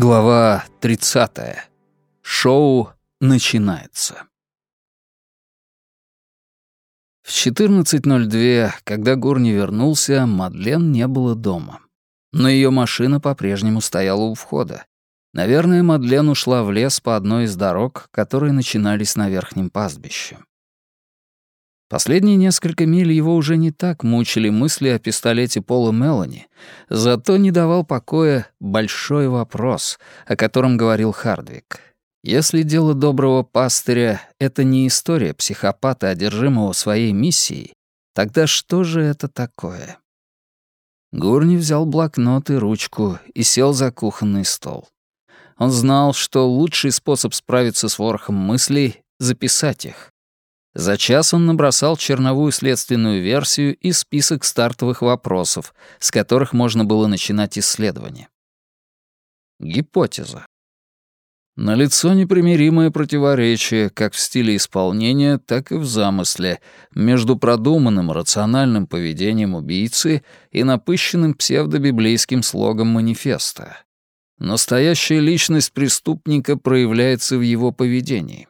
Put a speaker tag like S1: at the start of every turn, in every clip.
S1: Глава 30. Шоу начинается. В 14.02, когда Гурни вернулся, Мадлен не было дома. Но ее машина по-прежнему стояла у входа. Наверное, Мадлен ушла в лес по одной из дорог, которые начинались на верхнем пастбище. Последние несколько миль его уже не так мучили мысли о пистолете Пола Мелани, зато не давал покоя большой вопрос, о котором говорил Хардвик. Если дело доброго пастыря — это не история психопата, одержимого своей миссией, тогда что же это такое? Гурни взял блокнот и ручку и сел за кухонный стол. Он знал, что лучший способ справиться с ворохом мыслей — записать их. За час он набросал черновую следственную версию и список стартовых вопросов, с которых можно было начинать исследование. Гипотеза. Налицо непримиримое противоречие как в стиле исполнения, так и в замысле между продуманным рациональным поведением убийцы и напыщенным псевдобиблейским слогом манифеста. Настоящая личность преступника проявляется в его поведении.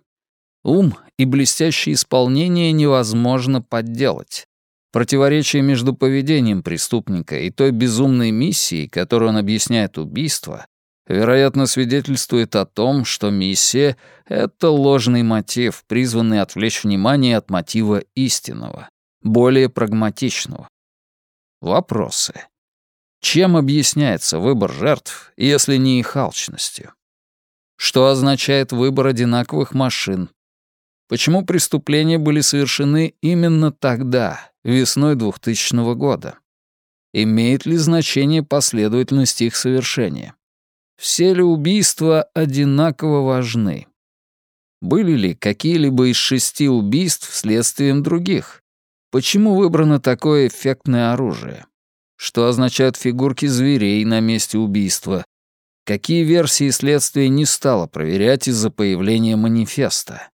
S1: Ум и блестящее исполнение невозможно подделать. Противоречие между поведением преступника и той безумной миссией, которую он объясняет убийство, вероятно, свидетельствует о том, что миссия — это ложный мотив, призванный отвлечь внимание от мотива истинного, более прагматичного. Вопросы. Чем объясняется выбор жертв, если не их алчностью? Что означает выбор одинаковых машин, Почему преступления были совершены именно тогда, весной 2000 года? Имеет ли значение последовательность их совершения? Все ли убийства одинаково важны? Были ли какие-либо из шести убийств следствием других? Почему выбрано такое эффектное оружие? Что означают фигурки зверей на месте убийства? Какие версии следствия не стало проверять из-за появления манифеста?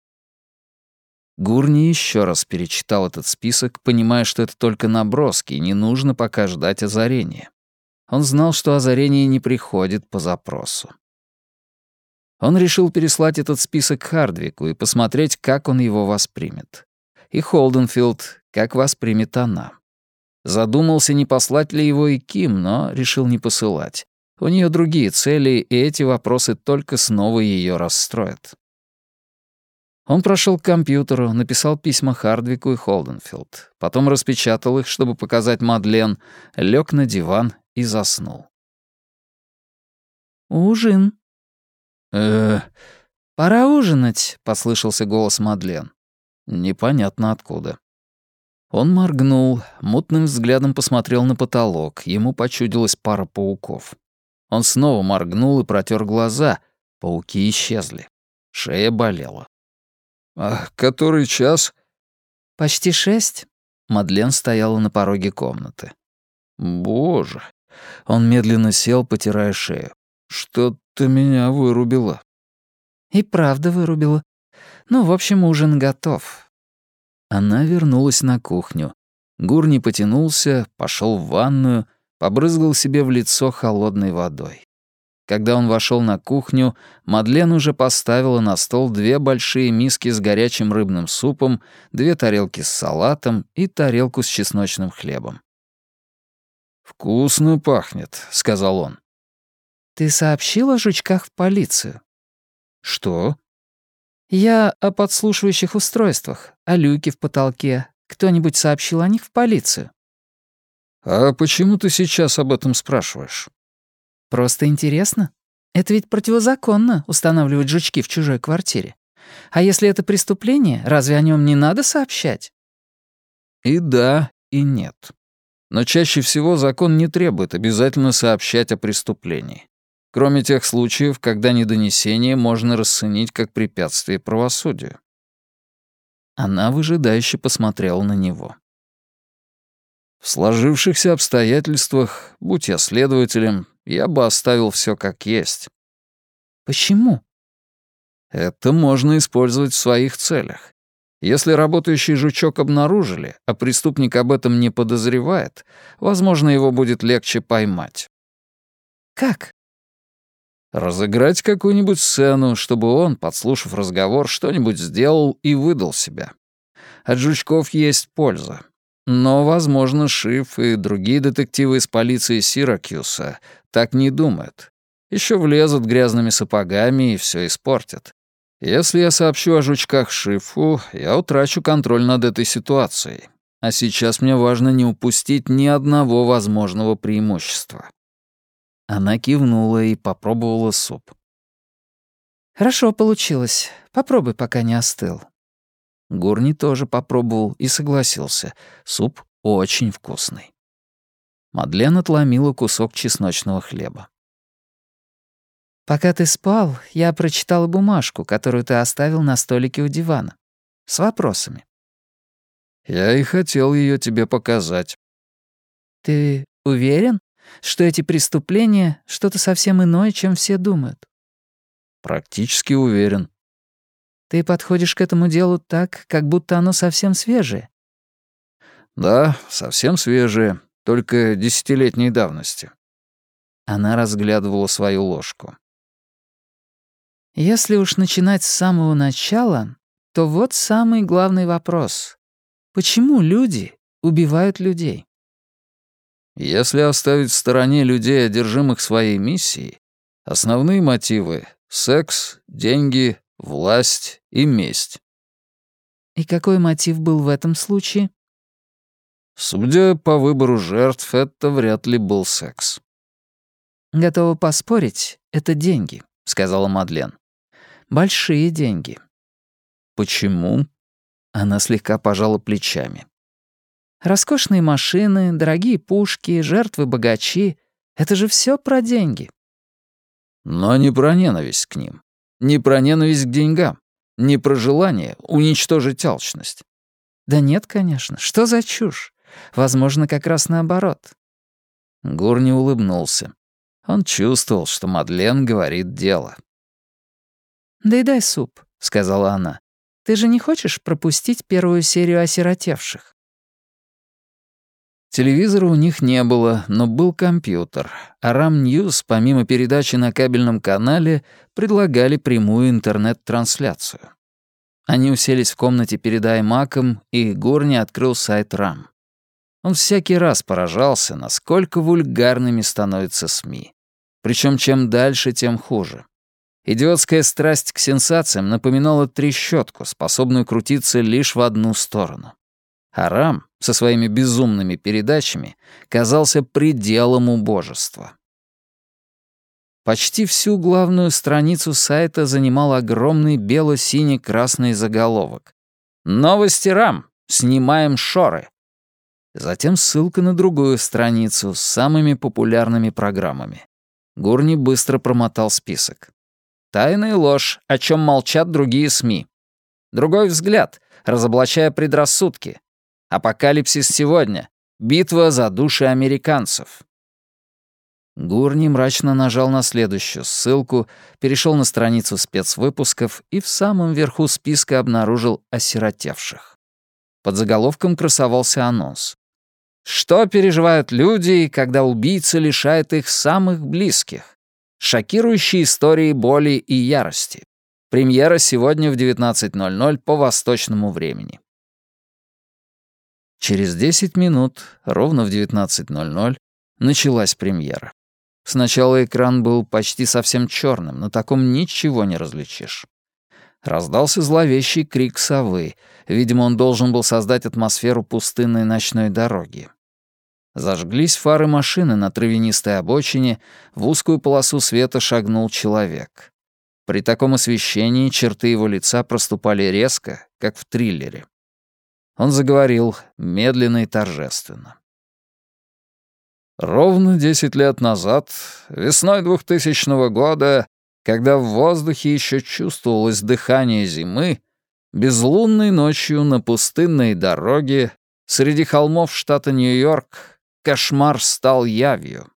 S1: Гурни еще раз перечитал этот список, понимая, что это только наброски, и не нужно пока ждать озарения. Он знал, что озарение не приходит по запросу. Он решил переслать этот список Хардвику и посмотреть, как он его воспримет. И Холденфилд, как воспримет она. Задумался, не послать ли его и Ким, но решил не посылать. У нее другие цели, и эти вопросы только снова ее расстроят. Он прошел к компьютеру, написал письма Хардвику и Холденфилд, потом распечатал их, чтобы показать Мадлен, лег на диван и заснул.
S2: «Ужин».
S1: «Э-э...»
S2: «Пора ужинать», — послышался голос Мадлен.
S1: Непонятно откуда. Он моргнул, мутным взглядом посмотрел на потолок, ему почудилась пара пауков. Он снова моргнул и протер глаза, пауки исчезли. Шея болела. «А который час?»
S2: «Почти шесть».
S1: Мадлен стояла на пороге комнаты. «Боже!» Он медленно сел, потирая шею. «Что-то меня вырубило».
S2: «И правда вырубило. Ну, в общем, ужин готов».
S1: Она вернулась на кухню. Гурни потянулся, пошел в ванную, побрызгал себе в лицо холодной водой. Когда он вошел на кухню, Мадлен уже поставила на стол две большие миски с горячим рыбным супом, две тарелки с салатом и тарелку с чесночным хлебом. «Вкусно пахнет», — сказал он.
S2: «Ты сообщил о жучках в полицию?»
S1: «Что?»
S2: «Я о подслушивающих устройствах, о люке в потолке. Кто-нибудь сообщил о них в полицию?»
S1: «А почему ты сейчас об этом спрашиваешь?»
S2: Просто интересно. Это ведь противозаконно устанавливать жучки в чужой квартире. А если это преступление, разве о нем не надо сообщать?
S1: И да, и нет. Но чаще всего закон не требует обязательно сообщать о преступлении. Кроме тех случаев, когда недонесение можно расценить как препятствие правосудию. Она выжидающе посмотрела на него. В сложившихся обстоятельствах, будь я следователем, я бы оставил все как есть.
S2: Почему?
S1: Это можно использовать в своих целях. Если работающий жучок обнаружили, а преступник об этом не подозревает, возможно, его будет легче поймать.
S2: Как?
S1: Разыграть какую-нибудь сцену, чтобы он, подслушав разговор, что-нибудь сделал и выдал себя. От жучков есть польза. Но, возможно, Шиф и другие детективы из полиции Сиракьюса так не думают. Еще влезут грязными сапогами и все испортят. Если я сообщу о жучках Шифу, я утрачу контроль над этой ситуацией. А сейчас мне важно не упустить ни одного возможного преимущества. Она кивнула и попробовала суп.
S2: «Хорошо получилось. Попробуй, пока не остыл».
S1: Гурни тоже попробовал и согласился. Суп очень вкусный. Мадлен отломила кусок чесночного хлеба.
S2: «Пока ты спал, я прочитала бумажку, которую ты оставил на столике у дивана. С вопросами».
S1: «Я и хотел ее тебе показать».
S2: «Ты уверен, что эти преступления — что-то совсем иное, чем все думают?»
S1: «Практически уверен».
S2: «Ты подходишь к этому делу так, как будто оно совсем свежее?»
S1: «Да, совсем свежее, только десятилетней давности». Она разглядывала свою ложку.
S2: Если уж начинать с самого начала, то вот самый главный вопрос. Почему люди убивают людей?
S1: Если оставить в стороне людей, одержимых своей миссией, основные мотивы — секс, деньги, власть и месть.
S2: И какой мотив был в этом случае?
S1: Судя по выбору жертв, это вряд ли был секс.
S2: «Готова поспорить, это деньги», — сказала Мадлен. Большие деньги.
S1: Почему? Она слегка пожала плечами.
S2: Роскошные машины, дорогие пушки, жертвы богачи — это же все про деньги.
S1: Но не про ненависть к ним. Не про ненависть к деньгам. Не про желание уничтожить алчность.
S2: Да нет, конечно. Что за чушь? Возможно, как раз наоборот.
S1: Гурни улыбнулся. Он чувствовал, что Мадлен говорит дело.
S2: «Доедай суп», — сказала она. «Ты же не хочешь пропустить первую серию осиротевших?»
S1: Телевизора у них не было, но был компьютер. А RAM News, помимо передачи на кабельном канале, предлагали прямую интернет-трансляцию. Они уселись в комнате перед iMac'ом, и Горни открыл сайт RAM. Он всякий раз поражался, насколько вульгарными становятся СМИ. Причем чем дальше, тем хуже. Идиотская страсть к сенсациям напоминала трещотку, способную крутиться лишь в одну сторону. Арам со своими безумными передачами казался пределом убожества. Почти всю главную страницу сайта занимал огромный бело-синий-красный заголовок. «Новости РАМ! Снимаем шоры!» Затем ссылка на другую страницу с самыми популярными программами. Гурни быстро промотал список. Тайная ложь, о чем молчат другие СМИ. Другой взгляд, разоблачая предрассудки. Апокалипсис сегодня. Битва за души американцев. Гурни мрачно нажал на следующую ссылку, перешел на страницу спецвыпусков и в самом верху списка обнаружил осиротевших. Под заголовком красовался анонс. Что переживают люди, когда убийца лишает их самых близких? Шокирующие истории боли и ярости. Премьера сегодня в 19.00 по восточному времени. Через 10 минут, ровно в 19.00, началась премьера. Сначала экран был почти совсем черным, на таком ничего не различишь. Раздался зловещий крик совы. Видимо, он должен был создать атмосферу пустынной ночной дороги. Зажглись фары машины на травянистой обочине, в узкую полосу света шагнул человек. При таком освещении черты его лица проступали резко, как в триллере. Он заговорил медленно и торжественно. Ровно десять лет назад, весной 2000 года, когда в воздухе еще чувствовалось дыхание зимы, безлунной ночью на пустынной дороге среди холмов штата Нью-Йорк Кошмар стал явью.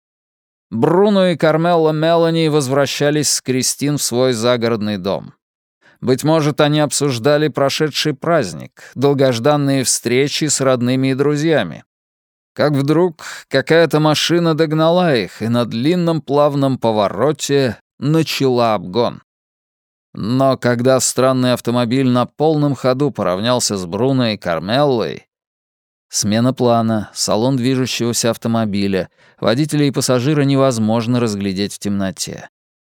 S1: Бруно и Кармелла Мелани возвращались с Кристин в свой загородный дом. Быть может, они обсуждали прошедший праздник, долгожданные встречи с родными и друзьями. Как вдруг какая-то машина догнала их, и на длинном плавном повороте начала обгон. Но когда странный автомобиль на полном ходу поравнялся с Бруно и Кармеллой, смена плана, салон движущегося автомобиля, водителя и пассажира невозможно разглядеть в темноте.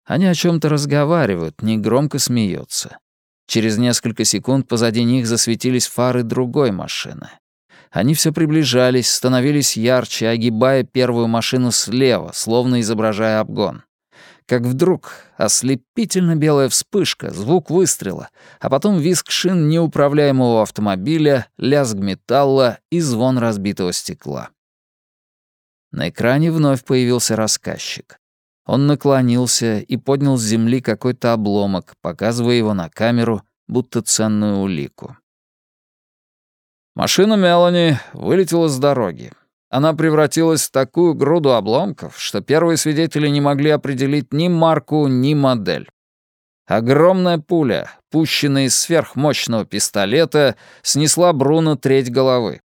S1: Они о чем то разговаривают, негромко смеются. Через несколько секунд позади них засветились фары другой машины. Они все приближались, становились ярче, огибая первую машину слева, словно изображая обгон. Как вдруг ослепительно белая вспышка, звук выстрела, а потом визг шин неуправляемого автомобиля, лязг металла и звон разбитого стекла. На экране вновь появился рассказчик. Он наклонился и поднял с земли какой-то обломок, показывая его на камеру, будто ценную улику. Машина Мелани вылетела с дороги. Она превратилась в такую груду обломков, что первые свидетели не могли определить ни марку, ни модель. Огромная пуля, пущенная из сверхмощного пистолета, снесла Бруно треть головы.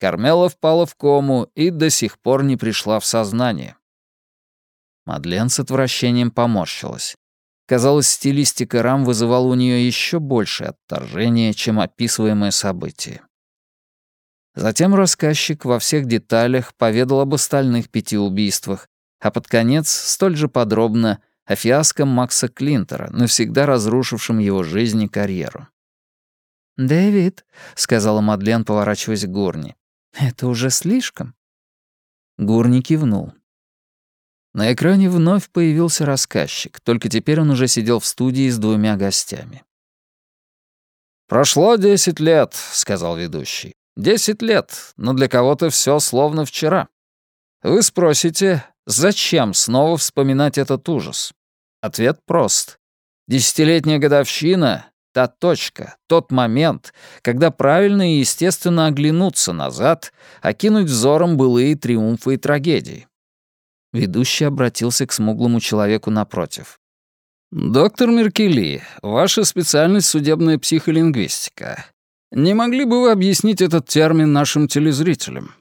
S1: Кармела впала в кому и до сих пор не пришла в сознание. Мадлен с отвращением поморщилась. Казалось, стилистика рам вызывала у нее еще большее отторжение, чем описываемое событие. Затем рассказчик во всех деталях поведал об остальных пяти убийствах, а под конец столь же подробно о фиаско Макса Клинтера, навсегда разрушившем его жизнь и карьеру.
S2: «Дэвид», — сказала Мадлен, поворачиваясь к Гурни, — «это уже слишком».
S1: Гурни кивнул. На экране вновь появился рассказчик, только теперь он уже сидел в студии с двумя гостями. «Прошло десять лет», — сказал ведущий. «Десять лет, но для кого-то все словно вчера. Вы спросите, зачем снова вспоминать этот ужас? Ответ прост. Десятилетняя годовщина — та точка, тот момент, когда правильно и естественно оглянуться назад, окинуть взором былые триумфы и трагедии. Ведущий обратился к смуглому человеку напротив. «Доктор Меркели, ваша специальность — судебная психолингвистика. Не могли бы вы объяснить этот термин нашим телезрителям?»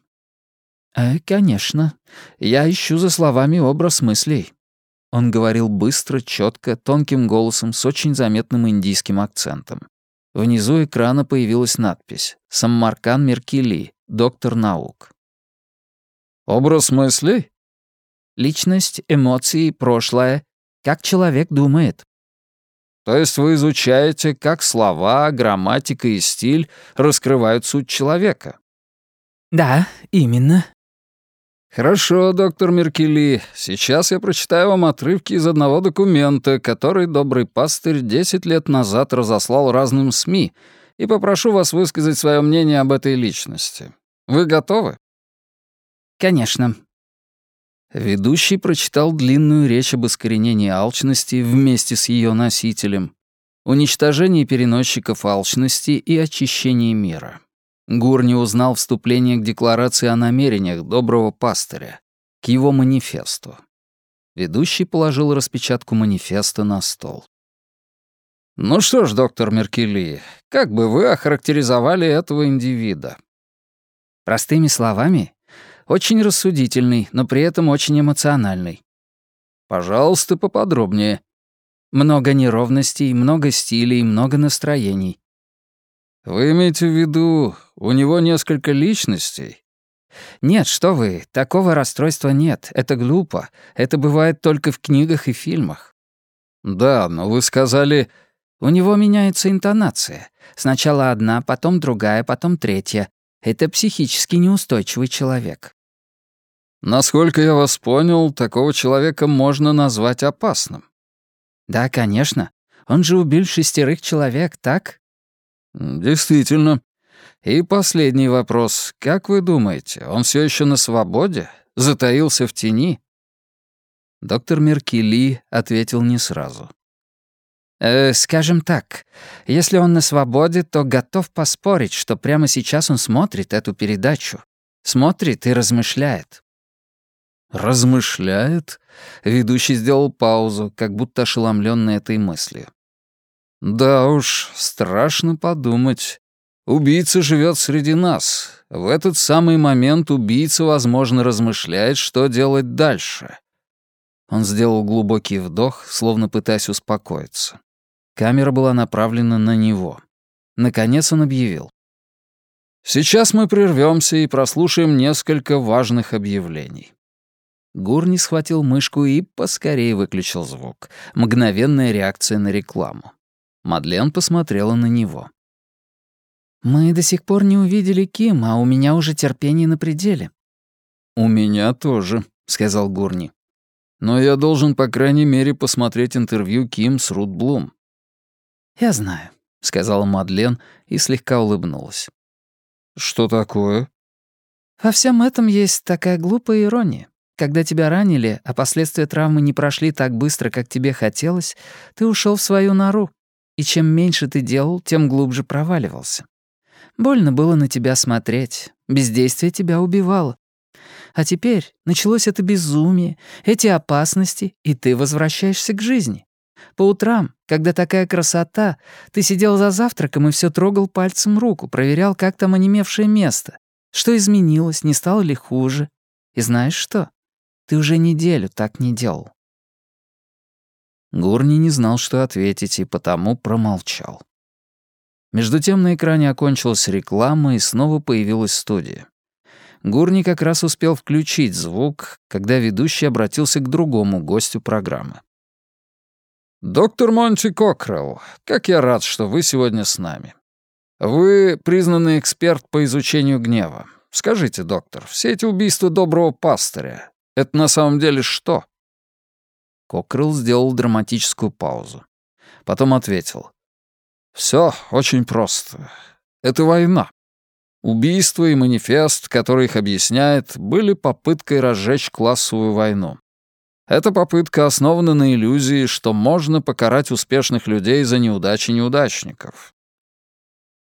S2: «Э, конечно. Я ищу за словами образ мыслей». Он говорил быстро, четко, тонким голосом с очень заметным индийским акцентом. Внизу экрана появилась надпись «Саммаркан Меркели, доктор наук».
S1: «Образ мыслей?»
S2: Личность, эмоции, прошлое. Как человек думает.
S1: То есть вы изучаете, как слова, грамматика и стиль раскрывают суть человека?
S2: Да, именно.
S1: Хорошо, доктор Меркели. Сейчас я прочитаю вам отрывки из одного документа, который добрый пастырь 10 лет назад разослал разным СМИ, и попрошу вас высказать свое мнение об этой личности. Вы готовы?
S2: Конечно.
S1: Ведущий прочитал длинную речь об искоренении алчности вместе с ее носителем, уничтожении переносчиков алчности и очищении мира. Гурни узнал вступление к декларации о намерениях доброго пастыря, к его манифесту. Ведущий положил распечатку манифеста на стол. «Ну что ж, доктор Меркели, как бы вы охарактеризовали этого индивида?»
S2: «Простыми словами, очень рассудительный, но при этом очень эмоциональный.
S1: Пожалуйста, поподробнее.
S2: Много неровностей, много стилей, много настроений.
S1: Вы имеете в виду, у него несколько личностей?
S2: Нет, что вы, такого расстройства нет. Это глупо. Это бывает только в книгах и фильмах.
S1: Да, но вы сказали...
S2: У него меняется интонация. Сначала одна, потом другая, потом третья. Это психически неустойчивый человек.
S1: Насколько я вас понял, такого человека можно назвать опасным.
S2: Да, конечно. Он же убил шестерых человек, так?
S1: Действительно. И последний вопрос. Как вы думаете, он все еще на свободе? Затаился в тени? Доктор Меркили ответил не сразу.
S2: Э, скажем так, если он на свободе, то готов поспорить, что прямо сейчас он смотрит эту передачу. Смотрит и размышляет.
S1: «Размышляет?» Ведущий сделал паузу, как будто ошеломленный этой мыслью. «Да уж, страшно подумать. Убийца живет среди нас. В этот самый момент убийца, возможно, размышляет, что делать дальше». Он сделал глубокий вдох, словно пытаясь успокоиться. Камера была направлена на него. Наконец он объявил. «Сейчас мы прервемся и прослушаем несколько важных объявлений». Гурни схватил мышку и поскорее выключил звук. Мгновенная реакция на рекламу. Мадлен посмотрела на него.
S2: «Мы до сих пор не увидели Ким, а у меня уже терпение на пределе».
S1: «У меня тоже», — сказал Гурни. «Но я должен, по крайней мере, посмотреть интервью Ким с Рут Блум».
S2: «Я знаю», — сказала Мадлен и слегка улыбнулась.
S1: «Что такое?»
S2: «Во всем этом есть такая глупая ирония. Когда тебя ранили, а последствия травмы не прошли так быстро, как тебе хотелось, ты ушел в свою нору. И чем меньше ты делал, тем глубже проваливался. Больно было на тебя смотреть. Бездействие тебя убивало. А теперь началось это безумие, эти опасности, и ты возвращаешься к жизни. По утрам, когда такая красота, ты сидел за завтраком и все трогал пальцем руку, проверял, как там онемевшее место. Что изменилось, не стало ли хуже. И знаешь что? Ты уже неделю так не делал.
S1: Гурни не знал, что ответить, и потому промолчал. Между тем на экране окончилась реклама, и снова появилась студия. Гурни как раз успел включить звук, когда ведущий обратился к другому гостю программы. «Доктор Монти Кокрелл, как я рад, что вы сегодня с нами. Вы признанный эксперт по изучению гнева. Скажите, доктор, все эти убийства доброго пастыря — это на самом деле что?» Кокрелл сделал драматическую паузу. Потом ответил. «Все очень просто. Это война. Убийство и манифест, который их объясняет, были попыткой разжечь классовую войну. Эта попытка основана на иллюзии, что можно покарать успешных людей за неудачи неудачников.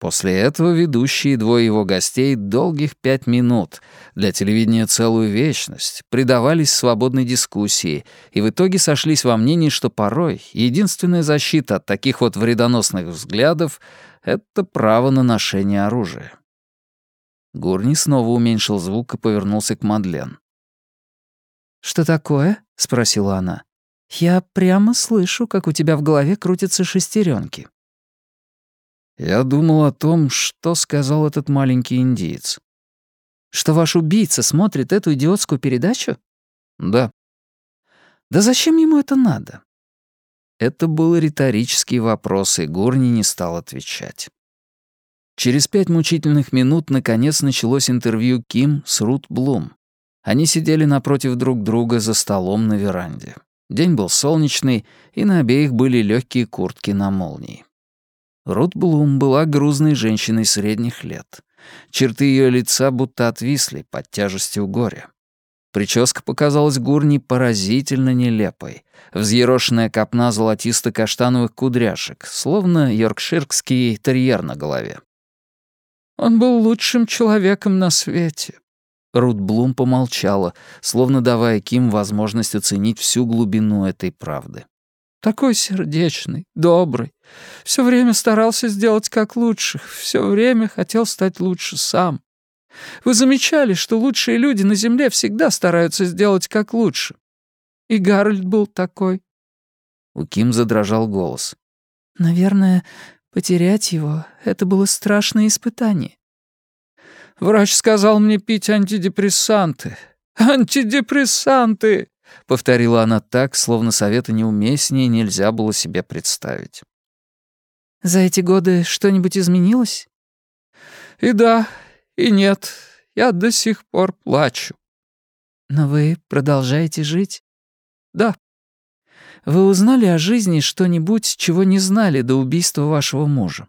S1: После этого ведущие двое его гостей долгих пять минут, для телевидения целую вечность, предавались свободной дискуссии и в итоге сошлись во мнении, что порой единственная защита от таких вот вредоносных взглядов — это право на ношение оружия. Гурни снова уменьшил звук и повернулся к Мадлен.
S2: «Что такое?» — спросила она. «Я прямо слышу, как у тебя в голове крутятся шестеренки.
S1: Я думал о том, что сказал этот маленький индиец.
S2: Что ваш убийца смотрит эту идиотскую передачу?
S1: Да.
S2: Да зачем ему это надо?
S1: Это был риторический вопрос, и Гурни не стал отвечать. Через пять мучительных минут наконец началось интервью Ким с Рут Блум. Они сидели напротив друг друга за столом на веранде. День был солнечный, и на обеих были легкие куртки на молнии. Рут Блум была грузной женщиной средних лет. Черты ее лица будто отвисли под тяжестью горя. Прическа показалась Гурни поразительно нелепой. Взъерошенная копна золотисто-каштановых кудряшек, словно йоркширский терьер на голове.
S2: «Он был лучшим человеком на свете».
S1: Рут Блум помолчала, словно давая Ким возможность оценить всю глубину этой правды.
S2: Такой сердечный, добрый. Все время старался сделать как лучше, все время хотел стать лучше сам. Вы замечали, что лучшие люди на Земле всегда стараются сделать как лучше? И Гарольд был такой.
S1: У Ким задрожал голос.
S2: Наверное, потерять его — это было страшное испытание. Врач сказал мне пить антидепрессанты. Антидепрессанты! — повторила она так, словно совета неуместнее нельзя было себе представить. «За эти годы что-нибудь изменилось?» «И да, и нет. Я до сих пор плачу». «Но вы продолжаете жить?» «Да». «Вы узнали о жизни что-нибудь, чего не знали до убийства вашего мужа?»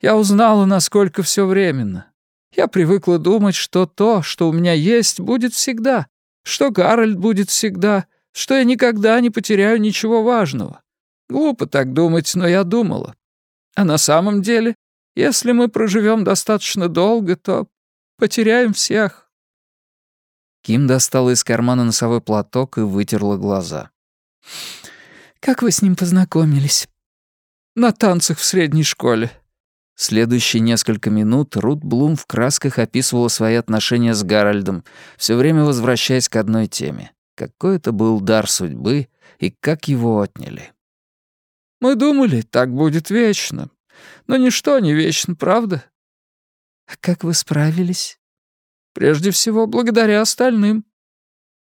S2: «Я узнала, насколько все временно. Я привыкла думать, что то, что у меня есть, будет всегда что Гарольд будет всегда, что я никогда не потеряю ничего важного. Глупо так думать, но я думала. А на самом деле, если мы проживем достаточно долго, то потеряем всех».
S1: Ким достала из кармана носовой платок и вытерла глаза.
S2: «Как вы с ним познакомились?» «На танцах в средней школе.
S1: Следующие несколько минут Рут Блум в красках описывала свои отношения с Гарольдом, все время возвращаясь к одной теме Какой это был дар судьбы и как его отняли.
S2: «Мы думали, так будет вечно. Но ничто не вечно, правда?»
S3: «А как вы справились?»
S2: «Прежде всего, благодаря остальным».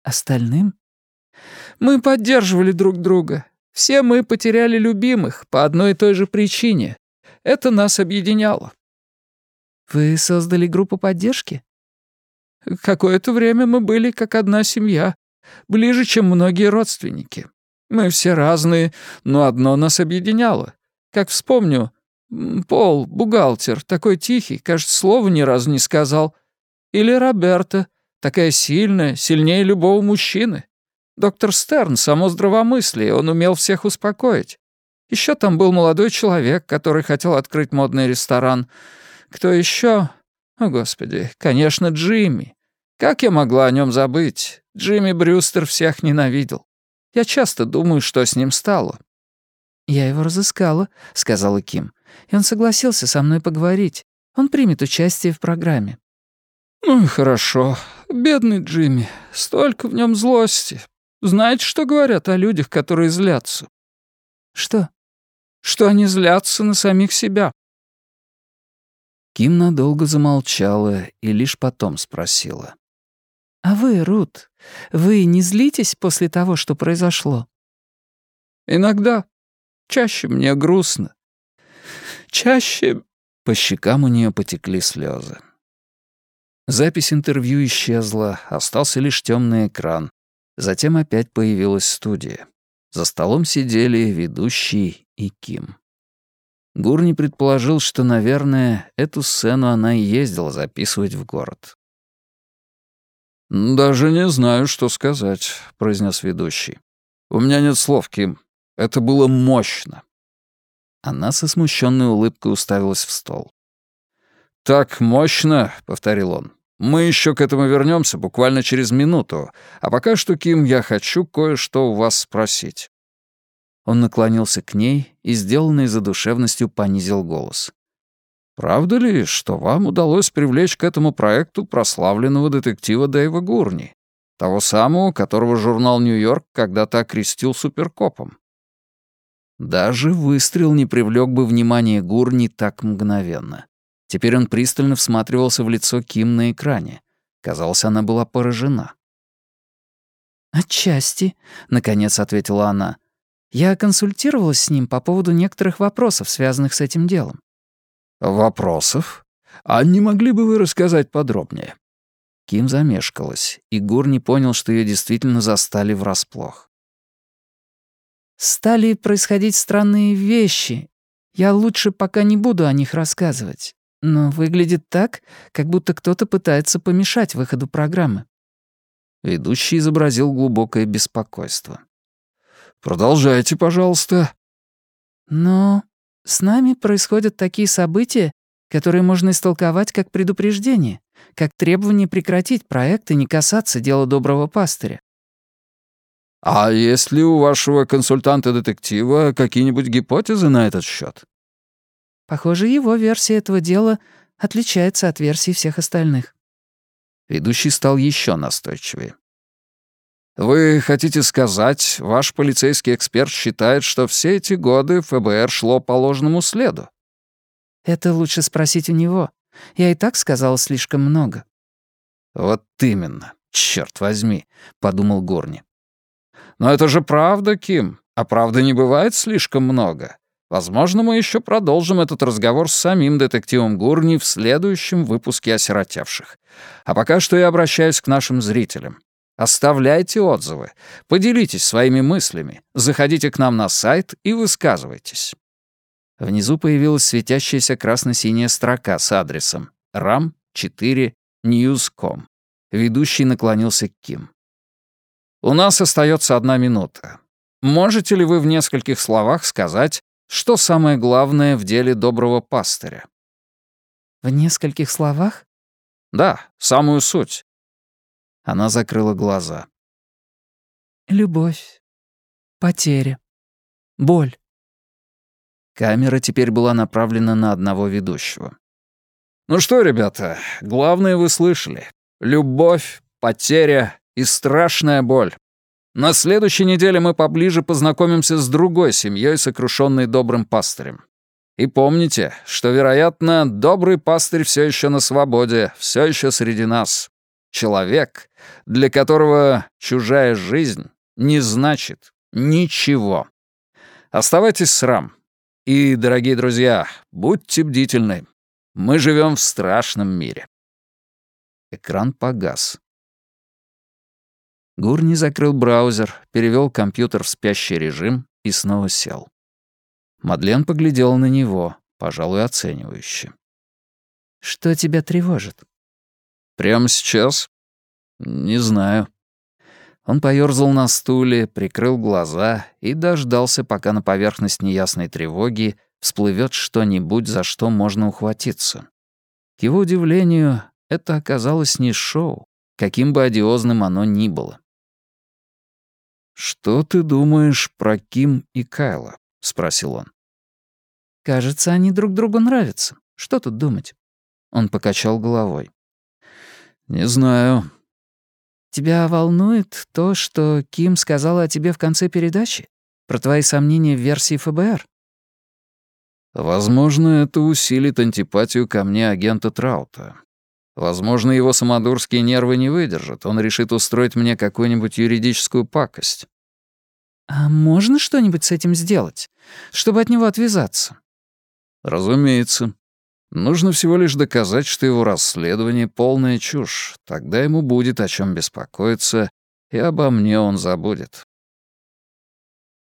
S3: «Остальным?»
S2: «Мы поддерживали друг друга. Все мы потеряли любимых по одной и той же причине. Это нас объединяло».
S3: «Вы создали группу поддержки?»
S2: «Какое-то время мы были как одна семья, ближе, чем многие родственники. Мы все разные, но одно нас объединяло. Как вспомню, Пол, бухгалтер, такой тихий, кажется, слова ни разу не сказал. Или Роберта, такая сильная, сильнее любого мужчины. Доктор Стерн, само здравомыслие, он умел всех успокоить. Еще там был молодой человек, который хотел открыть модный ресторан. Кто еще? О, Господи, конечно, Джимми. Как я могла о нем забыть? Джимми Брюстер всех ненавидел. Я часто думаю, что с ним стало.
S3: «Я его разыскала», — сказала Ким. «И он согласился со мной поговорить. Он примет участие в программе».
S2: «Ну и хорошо. Бедный Джимми. Столько в нем злости. Знаете, что говорят о людях, которые злятся?»
S3: «Что?»
S2: «Что они злятся на самих себя».
S1: Ким надолго замолчала и лишь потом спросила.
S3: «А вы, Рут, вы не злитесь после того, что произошло?»
S2: «Иногда. Чаще мне грустно. Чаще...»
S1: По щекам у нее потекли слезы. Запись интервью исчезла, остался лишь темный экран. Затем опять появилась студия. За столом сидели ведущий и Ким. Гурни предположил, что, наверное, эту сцену она и ездила записывать в город.
S2: «Даже не знаю, что сказать», — произнес ведущий. «У меня нет слов, Ким. Это было мощно».
S1: Она со смущенной улыбкой уставилась в стол.
S2: «Так мощно», — повторил он. «Мы еще к этому вернемся буквально через минуту, а пока что, Ким, я хочу кое-что у вас спросить».
S1: Он наклонился к ней и, сделанный задушевностью, понизил голос.
S2: Правда ли, что вам удалось привлечь к этому проекту прославленного детектива Дэйва Гурни, того самого, которого журнал «Нью-Йорк» когда-то окрестил суперкопом?
S1: Даже выстрел не привлек бы внимание Гурни так мгновенно. Теперь он пристально всматривался в лицо Ким на экране. Казалось, она была поражена.
S3: «Отчасти», — наконец ответила она. «Я консультировалась с ним по поводу некоторых вопросов, связанных с этим делом.
S2: «Вопросов? А не могли бы вы рассказать подробнее?»
S1: Ким замешкалась, и Гур не понял, что ее действительно застали врасплох.
S3: «Стали происходить странные вещи. Я лучше пока не буду о них рассказывать. Но выглядит так, как будто кто-то пытается помешать выходу программы».
S1: Ведущий изобразил глубокое беспокойство.
S2: «Продолжайте, пожалуйста».
S3: «Но с нами происходят такие события, которые можно истолковать как предупреждение, как требование прекратить проект и не касаться дела доброго пастыря.
S2: А есть ли у вашего консультанта-детектива какие-нибудь гипотезы на этот счет?
S3: Похоже, его версия этого дела отличается от версии всех остальных.
S1: Ведущий стал еще настойчивее.
S2: Вы хотите сказать, ваш полицейский эксперт считает, что все эти годы ФБР шло по ложному следу?
S3: Это лучше спросить у него. Я и так сказала слишком много.
S1: Вот именно, черт возьми, подумал Горни.
S2: Но это же правда, Ким. А правды не бывает слишком много. Возможно, мы еще продолжим этот разговор с самим детективом Гурни в следующем выпуске «Осиротевших». А пока что я обращаюсь к нашим зрителям. Оставляйте отзывы, поделитесь своими мыслями, заходите к нам на сайт и высказывайтесь.
S1: Внизу появилась светящаяся красно-синяя строка с адресом ram4news.com. Ведущий наклонился к Ким.
S2: «У нас остается одна минута. Можете ли вы в нескольких словах сказать, что самое главное в деле доброго пастыря?»
S3: «В нескольких словах?»
S2: «Да, самую суть.
S1: Она закрыла глаза.
S3: Любовь. Потеря. Боль.
S1: Камера теперь была направлена на одного ведущего.
S2: «Ну что, ребята, главное вы слышали. Любовь, потеря и страшная боль.
S1: На следующей неделе мы поближе познакомимся с другой семьей, сокрушенной добрым пастырем. И помните, что, вероятно, добрый пастырь все еще на свободе, все еще среди нас. Человек, для которого чужая жизнь не значит ничего. Оставайтесь с Рам. И, дорогие друзья, будьте бдительны. Мы живем в страшном мире.
S2: Экран погас. Гурни закрыл браузер, перевел компьютер в спящий режим и снова сел. Мадлен поглядела на него, пожалуй, оценивающе.
S3: «Что тебя тревожит?»
S1: «Прямо сейчас?» «Не знаю».
S2: Он поёрзал на стуле, прикрыл глаза и дождался, пока на поверхность неясной тревоги всплывет что-нибудь, за что можно ухватиться. К его удивлению, это оказалось не шоу, каким бы одиозным оно ни было. «Что ты думаешь про Ким и Кайла?» — спросил он.
S3: «Кажется, они друг другу нравятся. Что тут думать?»
S2: Он покачал головой.
S1: «Не знаю».
S3: «Тебя волнует то, что Ким сказала о тебе в конце передачи? Про твои сомнения в версии ФБР?»
S1: «Возможно, это усилит антипатию ко мне агента Траута. Возможно, его самодурские нервы не выдержат. Он решит устроить мне какую-нибудь юридическую пакость.
S3: А можно что-нибудь с этим сделать, чтобы от него отвязаться?
S1: Разумеется. Нужно всего лишь доказать, что его расследование — полная чушь. Тогда ему будет о чем беспокоиться, и обо мне он забудет.